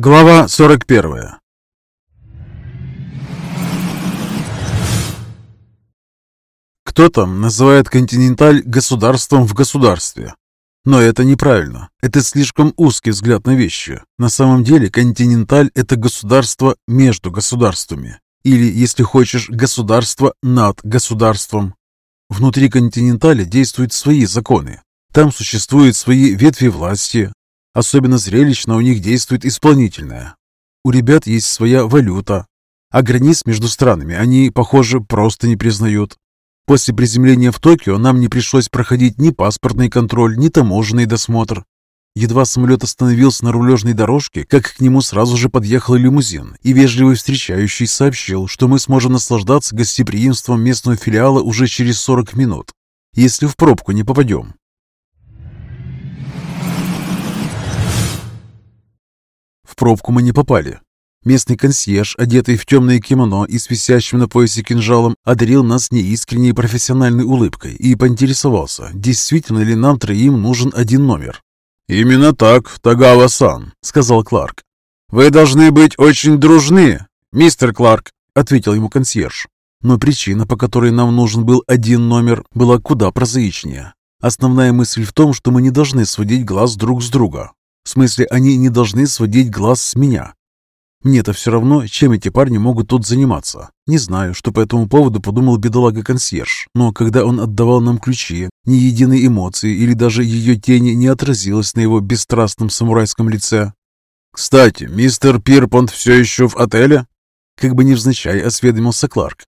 Глава 41 Кто-то называет «Континенталь» государством в государстве. Но это неправильно. Это слишком узкий взгляд на вещи. На самом деле «Континенталь» — это государство между государствами. Или, если хочешь, государство над государством. Внутри «Континенталя» действуют свои законы. Там существуют свои ветви власти. Особенно зрелищно у них действует исполнительная. У ребят есть своя валюта. А границ между странами они, похоже, просто не признают. После приземления в Токио нам не пришлось проходить ни паспортный контроль, ни таможенный досмотр. Едва самолет остановился на рулежной дорожке, как к нему сразу же подъехал лимузин, и вежливый встречающий сообщил, что мы сможем наслаждаться гостеприимством местного филиала уже через 40 минут, если в пробку не попадем. Пробку мы не попали. Местный консьерж, одетый в темное кимоно и с висящим на поясе кинжалом, одарил нас неискренней профессиональной улыбкой и поинтересовался, действительно ли нам троим нужен один номер. «Именно так, Тагава-сан», — сказал Кларк. «Вы должны быть очень дружны, мистер Кларк», — ответил ему консьерж. Но причина, по которой нам нужен был один номер, была куда прозаичнее. Основная мысль в том, что мы не должны сводить глаз друг с друга. В смысле, они не должны сводить глаз с меня. Мне-то все равно, чем эти парни могут тут заниматься. Не знаю, что по этому поводу подумал бедолага-консьерж, но когда он отдавал нам ключи, ни единой эмоции или даже ее тени не отразилось на его бесстрастном самурайском лице. «Кстати, мистер Пирпонт все еще в отеле?» Как бы невзначай осведомился Кларк.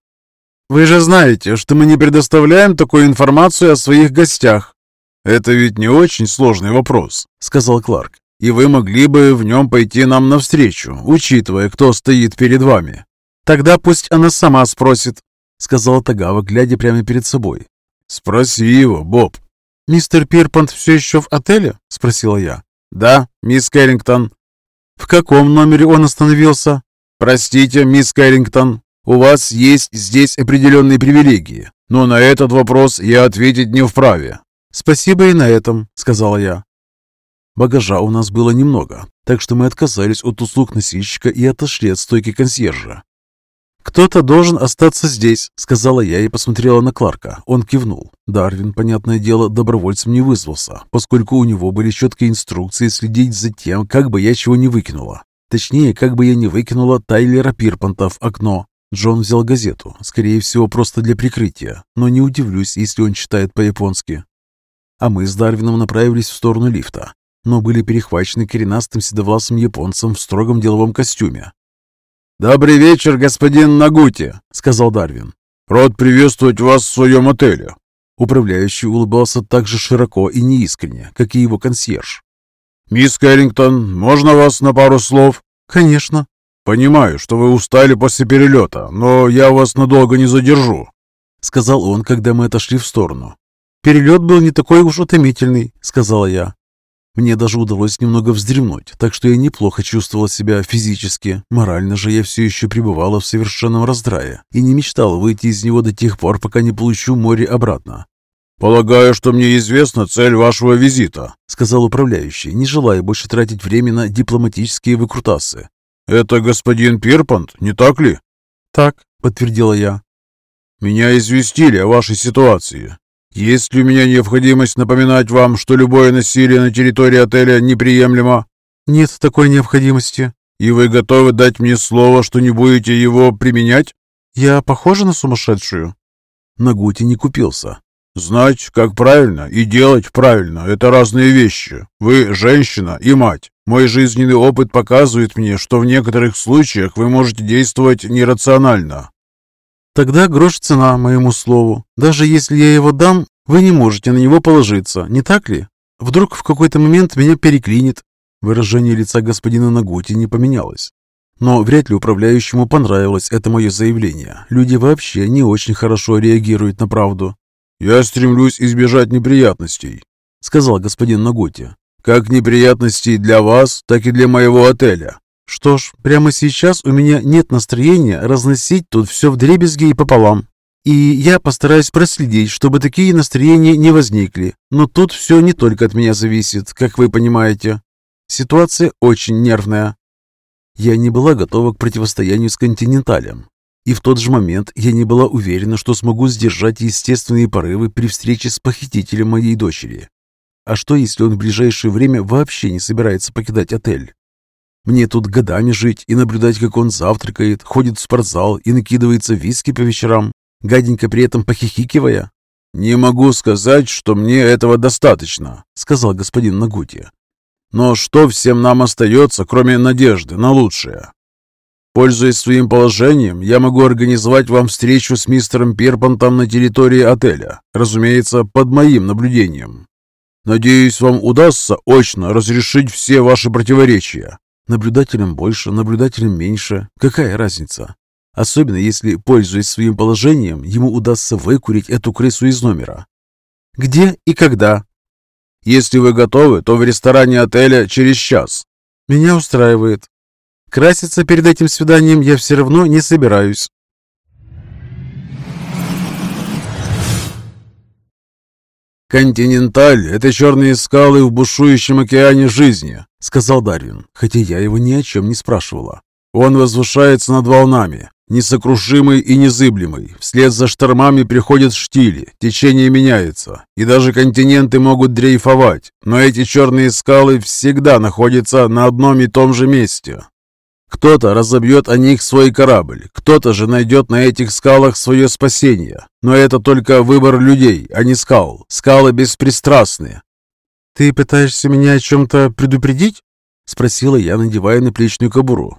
«Вы же знаете, что мы не предоставляем такую информацию о своих гостях». «Это ведь не очень сложный вопрос», — сказал Кларк и вы могли бы в нем пойти нам навстречу, учитывая, кто стоит перед вами. Тогда пусть она сама спросит, сказала Тагава, глядя прямо перед собой. Спроси его, Боб. Мистер Пирпант все еще в отеле? спросила я. Да, мисс Кэррингтон. В каком номере он остановился? Простите, мисс Кэррингтон, у вас есть здесь определенные привилегии, но на этот вопрос я ответить не вправе. «Спасибо и на этом», — сказала я. Багажа у нас было немного, так что мы отказались от услуг носильщика и отошли от стойки консьержа. «Кто-то должен остаться здесь», — сказала я и посмотрела на Кларка. Он кивнул. Дарвин, понятное дело, добровольцем не вызвался, поскольку у него были четкие инструкции следить за тем, как бы я чего не выкинула. Точнее, как бы я не выкинула Тайлера Пирпанта в окно. Джон взял газету, скорее всего, просто для прикрытия, но не удивлюсь, если он читает по-японски. А мы с Дарвином направились в сторону лифта но были перехвачены коренастым седовласым японцем в строгом деловом костюме. «Добрый вечер, господин Нагути», — сказал Дарвин. «Рад приветствовать вас в своем отеле». Управляющий улыбался так же широко и неискренне, как и его консьерж. «Мисс Кэррингтон, можно вас на пару слов?» «Конечно». «Понимаю, что вы устали после перелета, но я вас надолго не задержу», — сказал он, когда мы отошли в сторону. «Перелет был не такой уж утомительный», — сказала я. Мне даже удалось немного вздремнуть, так что я неплохо чувствовала себя физически. Морально же я все еще пребывала в совершенном раздрае и не мечтала выйти из него до тех пор, пока не получу море обратно. «Полагаю, что мне известна цель вашего визита», — сказал управляющий, не желая больше тратить время на дипломатические выкрутасы. «Это господин Пирпант, не так ли?» «Так», — подтвердила я. «Меня известили о вашей ситуации. Есть ли у меня необходимость напоминать вам, что любое насилие на территории отеля неприемлемо? Нет такой необходимости. И вы готовы дать мне слово, что не будете его применять? Я похожа на сумасшедшую? Нагути не купился. Знать, как правильно, и делать правильно – это разные вещи. Вы женщина и мать. Мой жизненный опыт показывает мне, что в некоторых случаях вы можете действовать нерационально. Тогда грош цена моему слову. Даже если я его дам, вы не можете на него положиться, не так ли? Вдруг в какой-то момент меня переклинит. Выражение лица господина Нагути не поменялось. Но вряд ли управляющему понравилось это мое заявление. Люди вообще не очень хорошо реагируют на правду. «Я стремлюсь избежать неприятностей», — сказал господин Нагути. «Как неприятностей для вас, так и для моего отеля. Что ж, прямо сейчас у меня нет настроения разносить тут все в дребезги и пополам. И я постараюсь проследить, чтобы такие настроения не возникли. Но тут все не только от меня зависит, как вы понимаете. Ситуация очень нервная. Я не была готова к противостоянию с континенталем. И в тот же момент я не была уверена, что смогу сдержать естественные порывы при встрече с похитителем моей дочери. А что, если он в ближайшее время вообще не собирается покидать отель? Мне тут годами жить и наблюдать, как он завтракает, ходит в спортзал и накидывается виски по вечерам, гаденько при этом похихикивая. «Не могу сказать, что мне этого достаточно», — сказал господин Нагути. «Но что всем нам остается, кроме надежды на лучшее? Пользуясь своим положением, я могу организовать вам встречу с мистером Перпантом на территории отеля, разумеется, под моим наблюдением. Надеюсь, вам удастся очно разрешить все ваши противоречия. Наблюдателем больше, наблюдателем меньше. Какая разница? Особенно если, пользуясь своим положением, ему удастся выкурить эту крысу из номера. Где и когда? Если вы готовы, то в ресторане отеля через час. Меня устраивает. Краситься перед этим свиданием я все равно не собираюсь. «Континенталь — это черные скалы в бушующем океане жизни», — сказал Дарвин, хотя я его ни о чем не спрашивала. «Он возвышается над волнами, несокрушимый и незыблемый. Вслед за штормами приходят штили, течение меняется, и даже континенты могут дрейфовать, но эти черные скалы всегда находятся на одном и том же месте, кто-то разобьет о них свой корабль, кто-то же найдет на этих скалах свое спасение. Но это только выбор людей, а не скал. Скалы беспристрастны. «Ты пытаешься меня о чем-то предупредить?» — спросила я, надевая наплечную кобуру.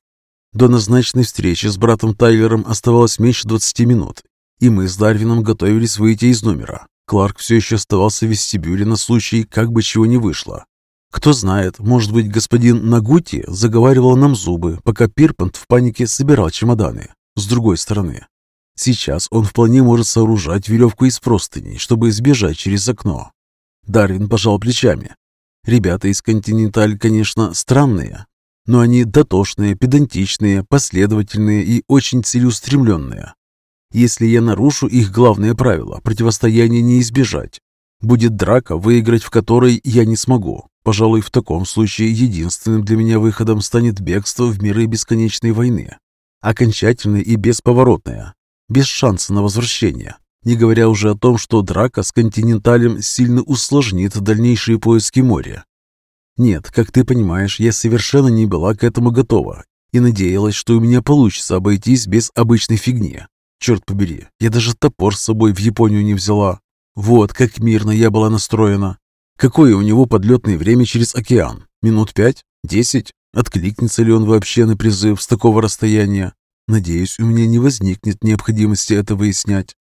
До назначенной встречи с братом Тайлером оставалось меньше 20 минут, и мы с Дарвином готовились выйти из номера. Кларк все еще оставался в вестибюле на случай, как бы чего не вышло. Кто знает, может быть, господин Нагути заговаривал нам зубы, пока Пирпант в панике собирал чемоданы. С другой стороны, сейчас он вполне может сооружать веревку из простыней, чтобы сбежать через окно. Дарвин пожал плечами. Ребята из «Континенталь», конечно, странные, но они дотошные, педантичные, последовательные и очень целеустремленные. Если я нарушу их главное правило, противостояния не избежать. Будет драка, выиграть в которой я не смогу. Пожалуй, в таком случае единственным для меня выходом станет бегство в миры бесконечной войны. Окончательное и бесповоротное. Без шанса на возвращение. Не говоря уже о том, что драка с континенталем сильно усложнит дальнейшие поиски моря. Нет, как ты понимаешь, я совершенно не была к этому готова и надеялась, что у меня получится обойтись без обычной фигни. Черт побери, я даже топор с собой в Японию не взяла. Вот как мирно я была настроена. Какое у него подлетное время через океан? Минут пять? Десять? Откликнется ли он вообще на призыв с такого расстояния? Надеюсь, у меня не возникнет необходимости это выяснять.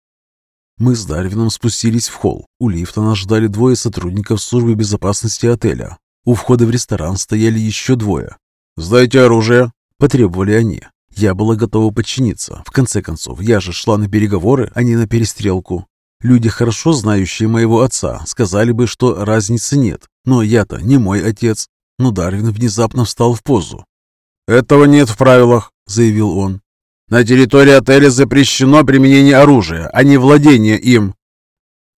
Мы с Дарвином спустились в холл. У лифта нас ждали двое сотрудников службы безопасности отеля. У входа в ресторан стояли еще двое. «Сдайте оружие!» – потребовали они. Я была готова подчиниться. В конце концов, я же шла на переговоры, а не на перестрелку. Люди, хорошо знающие моего отца, сказали бы, что разницы нет. Но я-то не мой отец. Но Дарвин внезапно встал в позу. «Этого нет в правилах», — заявил он. «На территории отеля запрещено применение оружия, а не владение им».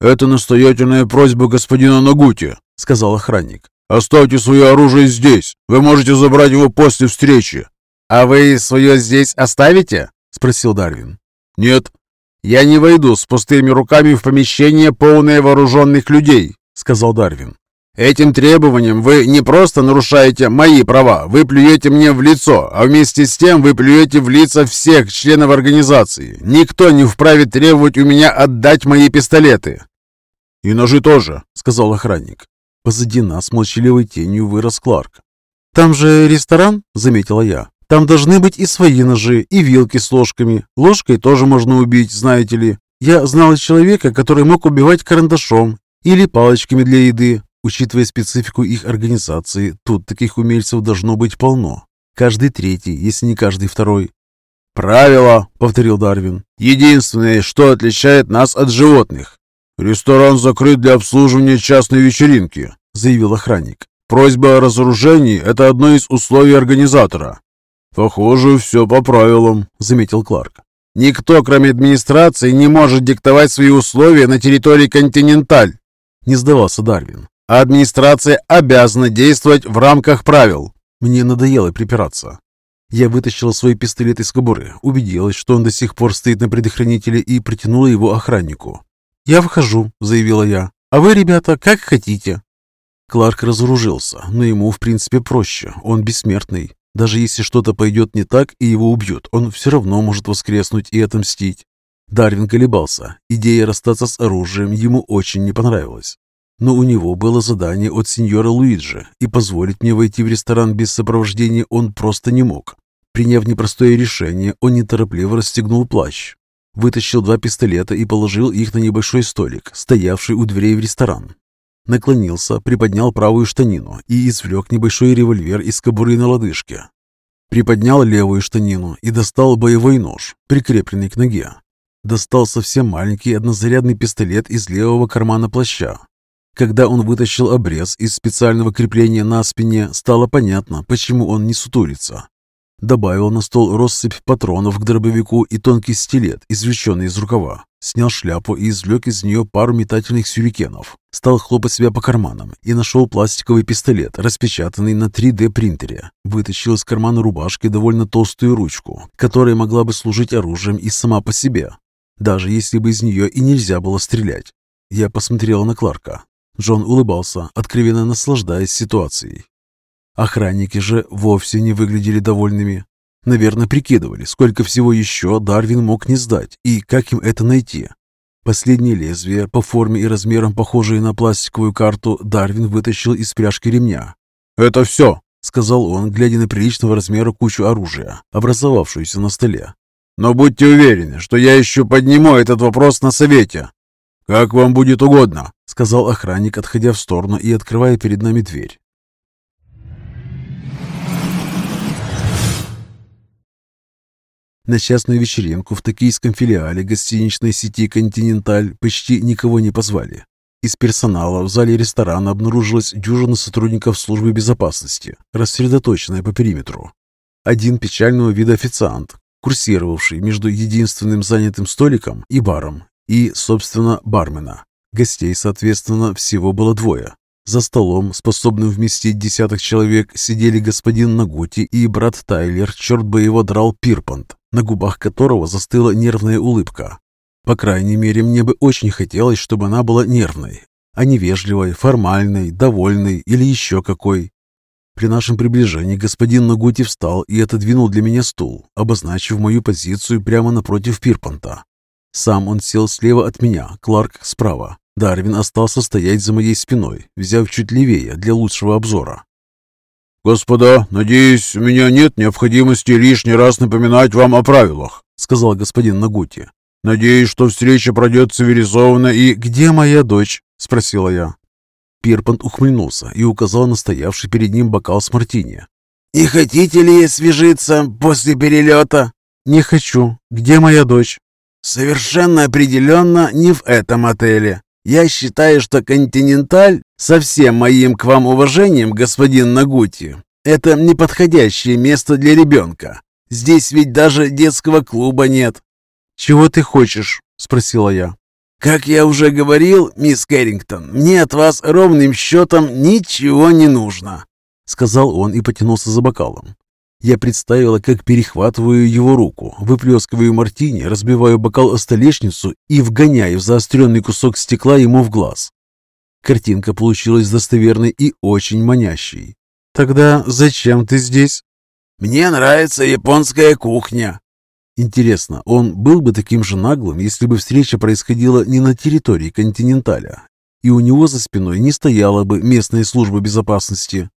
«Это настоятельная просьба господина Нагути», — сказал охранник. «Оставьте свое оружие здесь. Вы можете забрать его после встречи». «А вы свое здесь оставите?» — спросил Дарвин. «Нет», «Я не войду с пустыми руками в помещение, полное вооруженных людей», — сказал Дарвин. «Этим требованием вы не просто нарушаете мои права, вы плюете мне в лицо, а вместе с тем вы плюете в лица всех членов организации. Никто не вправе требовать у меня отдать мои пистолеты». «И ножи тоже», — сказал охранник. Позади нас молчаливой тенью вырос Кларк. «Там же ресторан?» — заметила я. Там должны быть и свои ножи, и вилки с ложками. Ложкой тоже можно убить, знаете ли. Я знала человека, который мог убивать карандашом или палочками для еды. Учитывая специфику их организации, тут таких умельцев должно быть полно. Каждый третий, если не каждый второй. «Правило», — повторил Дарвин. «Единственное, что отличает нас от животных. Ресторан закрыт для обслуживания частной вечеринки», — заявил охранник. «Просьба о разоружении — это одно из условий организатора. «Похоже, все по правилам», — заметил Кларк. «Никто, кроме администрации, не может диктовать свои условия на территории «Континенталь», — не сдавался Дарвин. «А администрация обязана действовать в рамках правил». Мне надоело припираться. Я вытащила свой пистолет из кобуры, убедилась, что он до сих пор стоит на предохранителе и протянула его охраннику. «Я вхожу», — заявила я. «А вы, ребята, как хотите». Кларк разоружился, но ему, в принципе, проще. Он бессмертный. Даже если что-то пойдет не так и его убьют, он все равно может воскреснуть и отомстить. Дарвин колебался. Идея расстаться с оружием ему очень не понравилась. Но у него было задание от сеньора Луиджи, и позволить мне войти в ресторан без сопровождения он просто не мог. Приняв непростое решение, он неторопливо расстегнул плащ, вытащил два пистолета и положил их на небольшой столик, стоявший у дверей в ресторан. Наклонился, приподнял правую штанину и извлек небольшой револьвер из кобуры на лодыжке. Приподнял левую штанину и достал боевой нож, прикрепленный к ноге. Достал совсем маленький однозарядный пистолет из левого кармана плаща. Когда он вытащил обрез из специального крепления на спине, стало понятно, почему он не сутулится. Добавил на стол россыпь патронов к дробовику и тонкий стилет, извлеченный из рукава. Снял шляпу и извлек из нее пару метательных сюрикенов. Стал хлопать себя по карманам и нашел пластиковый пистолет, распечатанный на 3D-принтере. Вытащил из кармана рубашки довольно толстую ручку, которая могла бы служить оружием и сама по себе, даже если бы из нее и нельзя было стрелять. Я посмотрел на Кларка. Джон улыбался, откровенно наслаждаясь ситуацией. Охранники же вовсе не выглядели довольными. Наверное, прикидывали, сколько всего еще Дарвин мог не сдать и как им это найти. Последнее лезвие, по форме и размерам похожее на пластиковую карту, Дарвин вытащил из пряжки ремня. «Это все», — сказал он, глядя на приличного размера кучу оружия, образовавшуюся на столе. «Но будьте уверены, что я еще подниму этот вопрос на совете. Как вам будет угодно», — сказал охранник, отходя в сторону и открывая перед нами дверь. На частную вечеринку в токийском филиале гостиничной сети «Континенталь» почти никого не позвали. Из персонала в зале ресторана обнаружилась дюжина сотрудников службы безопасности, рассредоточенная по периметру. Один печального вида официант, курсировавший между единственным занятым столиком и баром, и, собственно, бармена. Гостей, соответственно, всего было двое. За столом, способным вместить десяток человек, сидели господин Нагути и брат Тайлер, черт бы его драл, Пирпант, на губах которого застыла нервная улыбка. По крайней мере, мне бы очень хотелось, чтобы она была нервной, а не вежливой, формальной, довольной или еще какой. При нашем приближении господин Нагути встал и отодвинул для меня стул, обозначив мою позицию прямо напротив Пирпанта. Сам он сел слева от меня, Кларк справа, Дарвин остался стоять за моей спиной, взяв чуть левее для лучшего обзора. «Господа, надеюсь, у меня нет необходимости лишний раз напоминать вам о правилах», сказал господин Нагути. «Надеюсь, что встреча пройдет цивилизованно и...» «Где моя дочь?» – спросила я. Пирпант ухмыльнулся и указал на стоявший перед ним бокал с мартини. «Не хотите ли освежиться после перелета?» «Не хочу. Где моя дочь?» «Совершенно определенно не в этом отеле. Я считаю, что «Континенталь» со всем моим к вам уважением, господин Нагути, это неподходящее место для ребенка. Здесь ведь даже детского клуба нет. «Чего ты хочешь?» – спросила я. «Как я уже говорил, мисс Кэррингтон, мне от вас ровным счетом ничего не нужно», – сказал он и потянулся за бокалом. Я представила, как перехватываю его руку, выплескиваю мартини, разбиваю бокал о столешницу и вгоняю заостренный кусок стекла ему в глаз. Картинка получилась достоверной и очень манящей. «Тогда зачем ты здесь?» «Мне нравится японская кухня». Интересно, он был бы таким же наглым, если бы встреча происходила не на территории континенталя, и у него за спиной не стояла бы местная служба безопасности.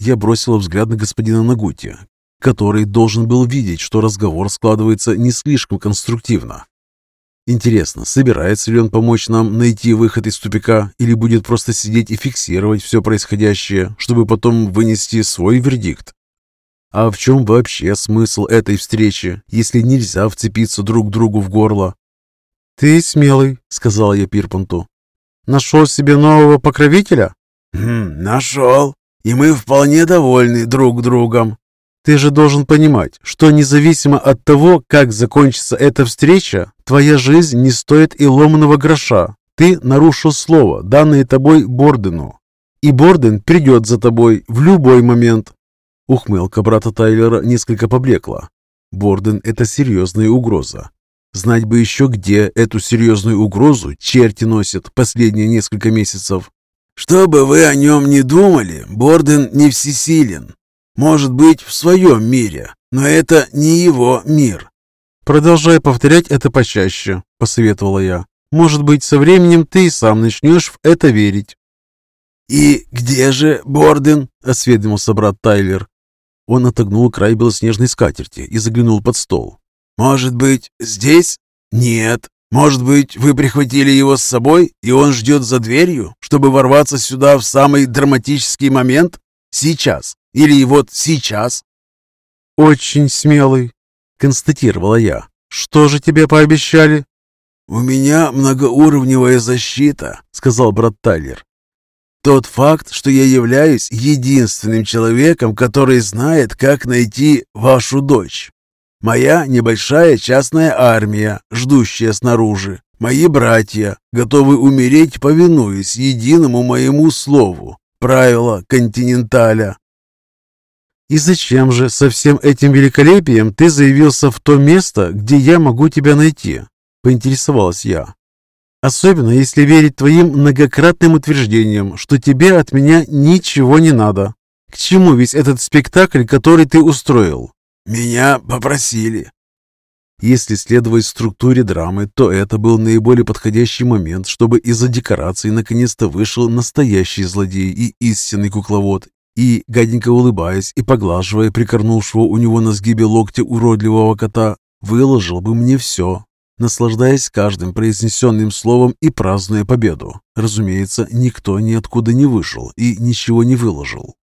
Я бросила взгляд на господина Нагути, который должен был видеть, что разговор складывается не слишком конструктивно. Интересно, собирается ли он помочь нам найти выход из тупика или будет просто сидеть и фиксировать все происходящее, чтобы потом вынести свой вердикт? А в чем вообще смысл этой встречи, если нельзя вцепиться друг другу в горло? «Ты смелый», — сказал я Пирпанту. «Нашел себе нового покровителя?» хм, «Нашел», и мы вполне довольны друг другом. Ты же должен понимать, что независимо от того, как закончится эта встреча, твоя жизнь не стоит и ломаного гроша. Ты нарушил слово, данное тобой Бордену. И Борден придет за тобой в любой момент. Ухмылка брата Тайлера несколько поблекла. Борден – это серьезная угроза. Знать бы еще, где эту серьезную угрозу черти носят последние несколько месяцев. Что бы вы о нем не думали, Борден не всесилен. Может быть, в своем мире, но это не его мир. Продолжай повторять это почаще, посоветовала я. Может быть, со временем ты и сам начнешь в это верить. «И где же Борден?» — осведомился брат Тайлер. Он отогнул край белоснежной скатерти и заглянул под стол. «Может быть, здесь? Нет. Может быть, вы прихватили его с собой, и он ждет за дверью, чтобы ворваться сюда в самый драматический момент? Сейчас. Или вот сейчас?» «Очень смелый», — констатировала я. «Что же тебе пообещали?» «У меня многоуровневая защита», — сказал брат Тайлер. Тот факт, что я являюсь единственным человеком, который знает, как найти вашу дочь. Моя небольшая частная армия, ждущая снаружи. Мои братья, готовы умереть, повинуясь единому моему слову. Правило континенталя. «И зачем же со всем этим великолепием ты заявился в то место, где я могу тебя найти?» – поинтересовалась я. Особенно, если верить твоим многократным утверждениям, что тебе от меня ничего не надо. К чему весь этот спектакль, который ты устроил? Меня попросили. Если следовать структуре драмы, то это был наиболее подходящий момент, чтобы из-за декораций наконец-то вышел настоящий злодей и истинный кукловод, и, гаденько улыбаясь и поглаживая прикорнувшего у него на сгибе локтя уродливого кота, выложил бы мне все, наслаждаясь каждым произнесенным словом и празднуя победу. Разумеется, никто ниоткуда не вышел и ничего не выложил.